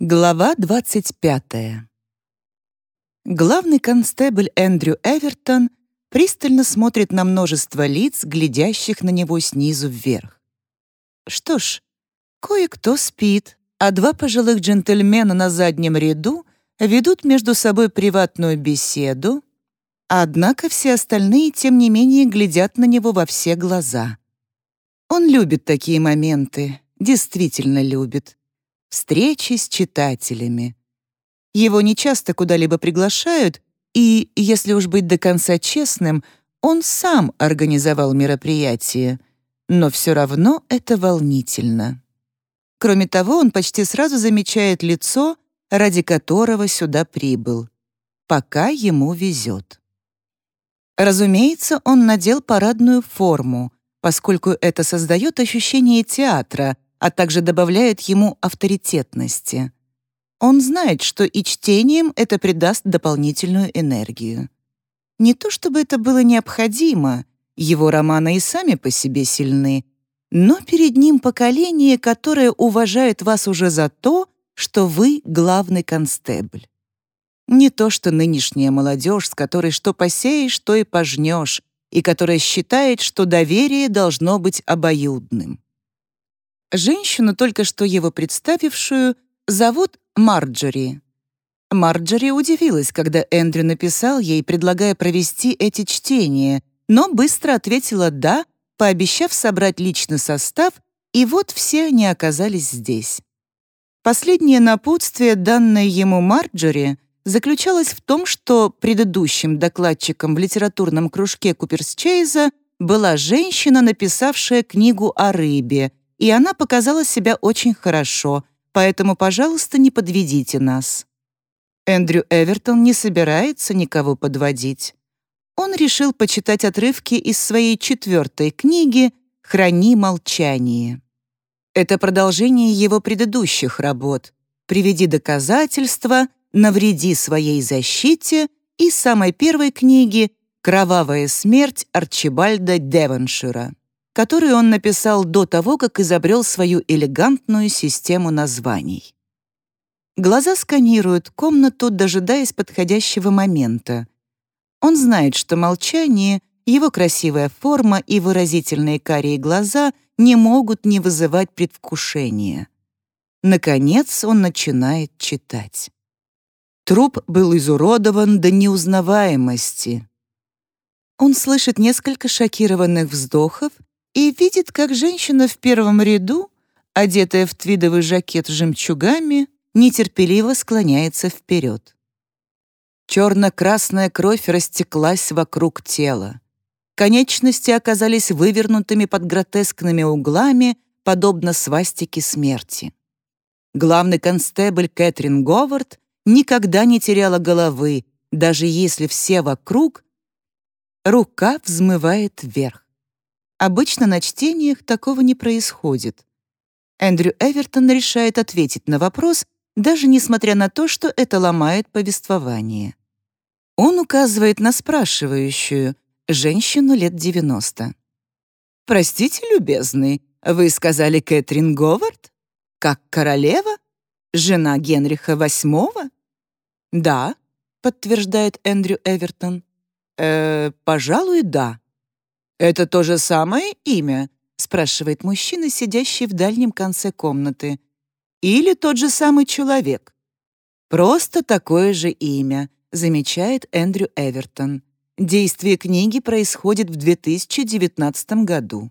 Глава 25. Главный констебль Эндрю Эвертон пристально смотрит на множество лиц, глядящих на него снизу вверх. Что ж, кое-кто спит, а два пожилых джентльмена на заднем ряду ведут между собой приватную беседу, однако все остальные, тем не менее, глядят на него во все глаза. Он любит такие моменты, действительно любит встречи с читателями. Его нечасто куда-либо приглашают, и, если уж быть до конца честным, он сам организовал мероприятие, но все равно это волнительно. Кроме того, он почти сразу замечает лицо, ради которого сюда прибыл. Пока ему везет. Разумеется, он надел парадную форму, поскольку это создает ощущение театра — а также добавляет ему авторитетности. Он знает, что и чтением это придаст дополнительную энергию. Не то чтобы это было необходимо, его романы и сами по себе сильны, но перед ним поколение, которое уважает вас уже за то, что вы главный констебль. Не то что нынешняя молодежь, с которой что посеешь, то и пожнешь, и которая считает, что доверие должно быть обоюдным. Женщину, только что его представившую, зовут Марджори. Марджори удивилась, когда Эндрю написал ей, предлагая провести эти чтения, но быстро ответила «да», пообещав собрать личный состав, и вот все они оказались здесь. Последнее напутствие, данное ему Марджори, заключалось в том, что предыдущим докладчиком в литературном кружке Куперсчейза была женщина, написавшая книгу о рыбе, и она показала себя очень хорошо, поэтому, пожалуйста, не подведите нас». Эндрю Эвертон не собирается никого подводить. Он решил почитать отрывки из своей четвертой книги «Храни молчание». Это продолжение его предыдущих работ «Приведи доказательства», «Навреди своей защите» и самой первой книги «Кровавая смерть» Арчибальда Девоншира который он написал до того, как изобрел свою элегантную систему названий. Глаза сканируют комнату, дожидаясь подходящего момента. Он знает, что молчание, его красивая форма и выразительные карие глаза не могут не вызывать предвкушения. Наконец он начинает читать. Труп был изуродован до неузнаваемости. Он слышит несколько шокированных вздохов и видит, как женщина в первом ряду, одетая в твидовый жакет с жемчугами, нетерпеливо склоняется вперед. Черно-красная кровь растеклась вокруг тела. Конечности оказались вывернутыми под гротескными углами, подобно свастике смерти. Главный констебль Кэтрин Говард никогда не теряла головы, даже если все вокруг... Рука взмывает вверх. Обычно на чтениях такого не происходит. Эндрю Эвертон решает ответить на вопрос, даже несмотря на то, что это ломает повествование. Он указывает на спрашивающую, женщину лет 90. «Простите, любезный, вы сказали Кэтрин Говард? Как королева? Жена Генриха VIII?» «Да», — подтверждает Эндрю Эвертон. «Э, пожалуй, да», «Это то же самое имя?» — спрашивает мужчина, сидящий в дальнем конце комнаты. «Или тот же самый человек?» «Просто такое же имя», — замечает Эндрю Эвертон. Действие книги происходит в 2019 году.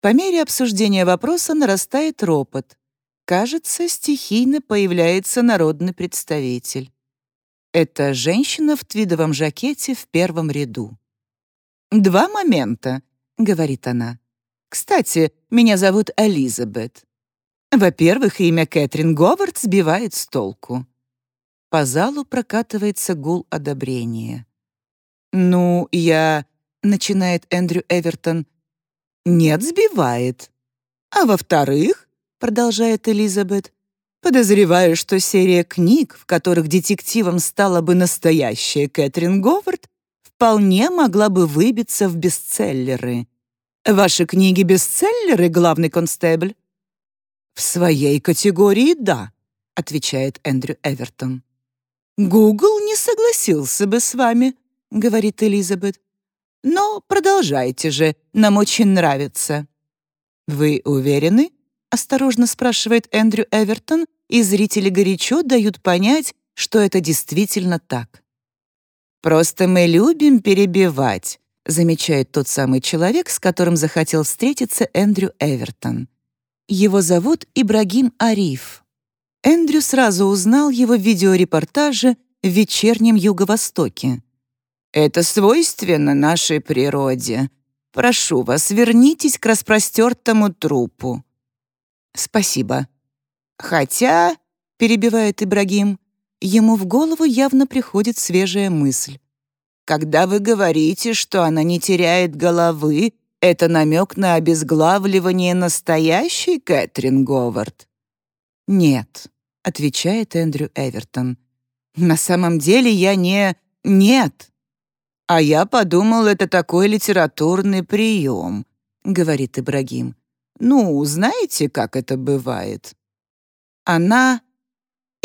По мере обсуждения вопроса нарастает ропот. Кажется, стихийно появляется народный представитель. Это женщина в твидовом жакете в первом ряду. «Два момента», — говорит она. «Кстати, меня зовут Элизабет. Во-первых, имя Кэтрин Говард сбивает с толку». По залу прокатывается гул одобрения. «Ну, я...» — начинает Эндрю Эвертон. «Нет, сбивает. А во-вторых, — продолжает Элизабет, — подозреваю, что серия книг, в которых детективом стала бы настоящая Кэтрин Говард, вполне могла бы выбиться в бестселлеры. Ваши книги бестселлеры, главный констебль? В своей категории — да. — отвечает Эндрю Эвертон. «Гугл не согласился бы с вами», — говорит Элизабет. «Но продолжайте же, нам очень нравится». «Вы уверены?» — осторожно спрашивает Эндрю Эвертон, и зрители горячо дают понять, что это действительно так. «Просто мы любим перебивать», замечает тот самый человек, с которым захотел встретиться Эндрю Эвертон. Его зовут Ибрагим Ариф. Эндрю сразу узнал его в видеорепортаже в вечернем Юго-Востоке. «Это свойственно нашей природе. Прошу вас, вернитесь к распростертому трупу». «Спасибо». «Хотя», — перебивает Ибрагим, ему в голову явно приходит свежая мысль. Когда вы говорите, что она не теряет головы, это намек на обезглавливание настоящей Кэтрин Говард? Нет, отвечает Эндрю Эвертон. На самом деле я не... Нет. А я подумал, это такой литературный прием, говорит Ибрагим. Ну, знаете, как это бывает? Она...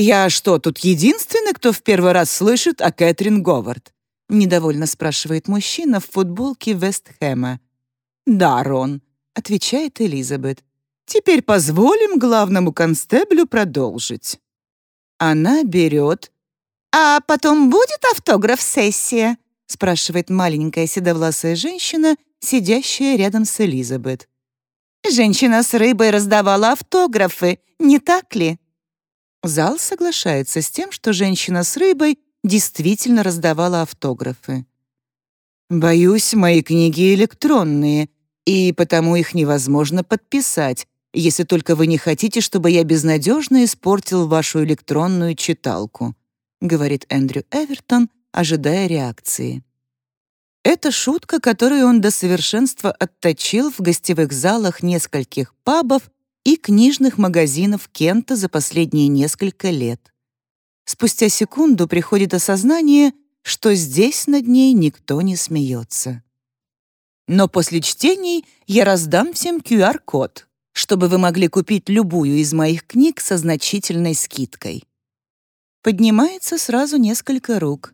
Я что, тут единственный, кто в первый раз слышит о Кэтрин Говард? — недовольно спрашивает мужчина в футболке Вестхэма. «Да, Рон», — отвечает Элизабет. «Теперь позволим главному констеблю продолжить». Она берет... «А потом будет автограф-сессия?» — спрашивает маленькая седовласая женщина, сидящая рядом с Элизабет. «Женщина с рыбой раздавала автографы, не так ли?» Зал соглашается с тем, что женщина с рыбой действительно раздавала автографы. «Боюсь, мои книги электронные, и потому их невозможно подписать, если только вы не хотите, чтобы я безнадежно испортил вашу электронную читалку», говорит Эндрю Эвертон, ожидая реакции. Это шутка, которую он до совершенства отточил в гостевых залах нескольких пабов и книжных магазинов Кента за последние несколько лет. Спустя секунду приходит осознание, что здесь над ней никто не смеется. Но после чтений я раздам всем QR-код, чтобы вы могли купить любую из моих книг со значительной скидкой. Поднимается сразу несколько рук.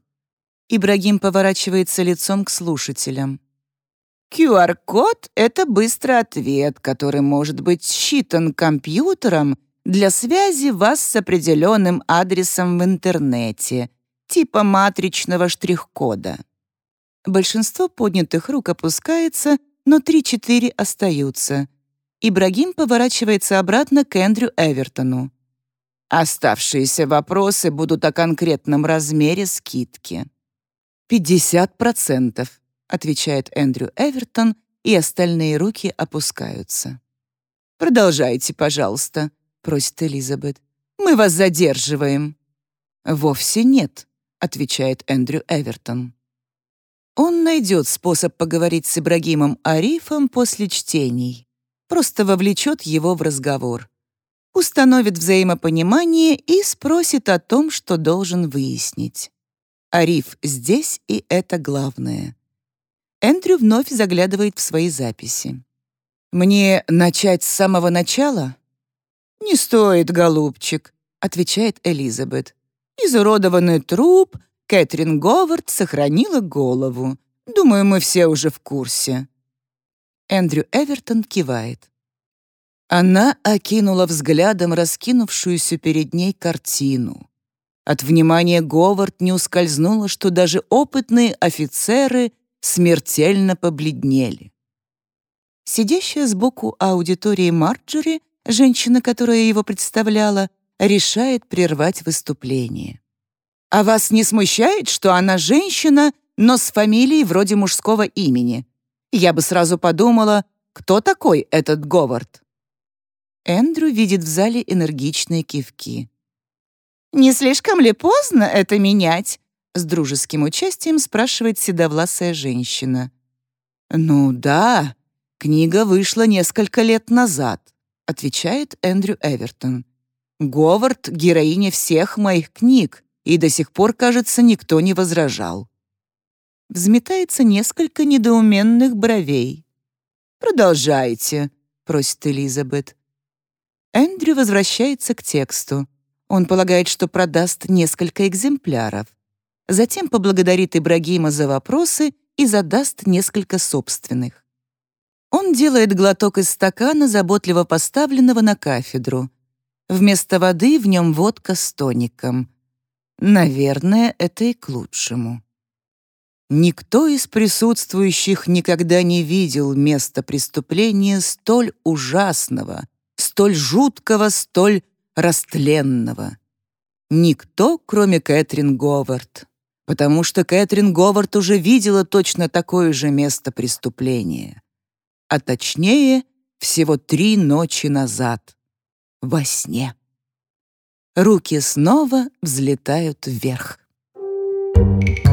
Ибрагим поворачивается лицом к слушателям. QR-код — это быстрый ответ, который может быть считан компьютером для связи вас с определенным адресом в интернете, типа матричного штрих-кода. Большинство поднятых рук опускается, но 3-4 остаются. Ибрагим поворачивается обратно к Эндрю Эвертону. Оставшиеся вопросы будут о конкретном размере скидки. «Пятьдесят процентов», — отвечает Эндрю Эвертон, и остальные руки опускаются. «Продолжайте, пожалуйста», просит Элизабет. «Мы вас задерживаем». «Вовсе нет», — отвечает Эндрю Эвертон. Он найдет способ поговорить с Ибрагимом Арифом после чтений. Просто вовлечет его в разговор. Установит взаимопонимание и спросит о том, что должен выяснить. Ариф здесь, и это главное. Эндрю вновь заглядывает в свои записи. «Мне начать с самого начала?» «Не стоит, голубчик», — отвечает Элизабет. «Изуродованный труп, Кэтрин Говард сохранила голову. Думаю, мы все уже в курсе». Эндрю Эвертон кивает. Она окинула взглядом раскинувшуюся перед ней картину. От внимания Говард не ускользнуло, что даже опытные офицеры смертельно побледнели. Сидящая сбоку аудитории Марджори женщина, которая его представляла, решает прервать выступление. «А вас не смущает, что она женщина, но с фамилией вроде мужского имени? Я бы сразу подумала, кто такой этот Говард?» Эндрю видит в зале энергичные кивки. «Не слишком ли поздно это менять?» С дружеским участием спрашивает седовласая женщина. «Ну да, книга вышла несколько лет назад отвечает Эндрю Эвертон. Говард — героиня всех моих книг, и до сих пор, кажется, никто не возражал. Взметается несколько недоуменных бровей. «Продолжайте», — просит Элизабет. Эндрю возвращается к тексту. Он полагает, что продаст несколько экземпляров. Затем поблагодарит Ибрагима за вопросы и задаст несколько собственных. Он делает глоток из стакана, заботливо поставленного на кафедру. Вместо воды в нем водка с тоником. Наверное, это и к лучшему. Никто из присутствующих никогда не видел места преступления столь ужасного, столь жуткого, столь растленного. Никто, кроме Кэтрин Говард, потому что Кэтрин Говард уже видела точно такое же место преступления. А точнее, всего три ночи назад. Во сне. Руки снова взлетают вверх. Thank you.